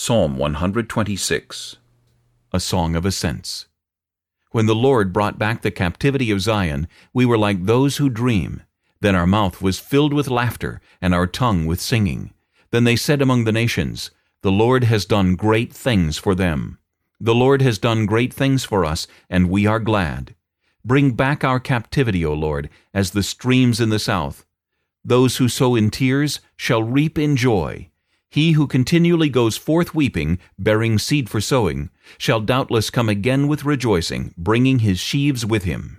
Psalm 126 A Song of Ascents. When the Lord brought back the captivity of Zion, we were like those who dream. Then our mouth was filled with laughter, and our tongue with singing. Then they said among the nations, The Lord has done great things for them. The Lord has done great things for us, and we are glad. Bring back our captivity, O Lord, as the streams in the south. Those who sow in tears shall reap in joy. He who continually goes forth weeping, bearing seed for sowing, shall doubtless come again with rejoicing, bringing his sheaves with him.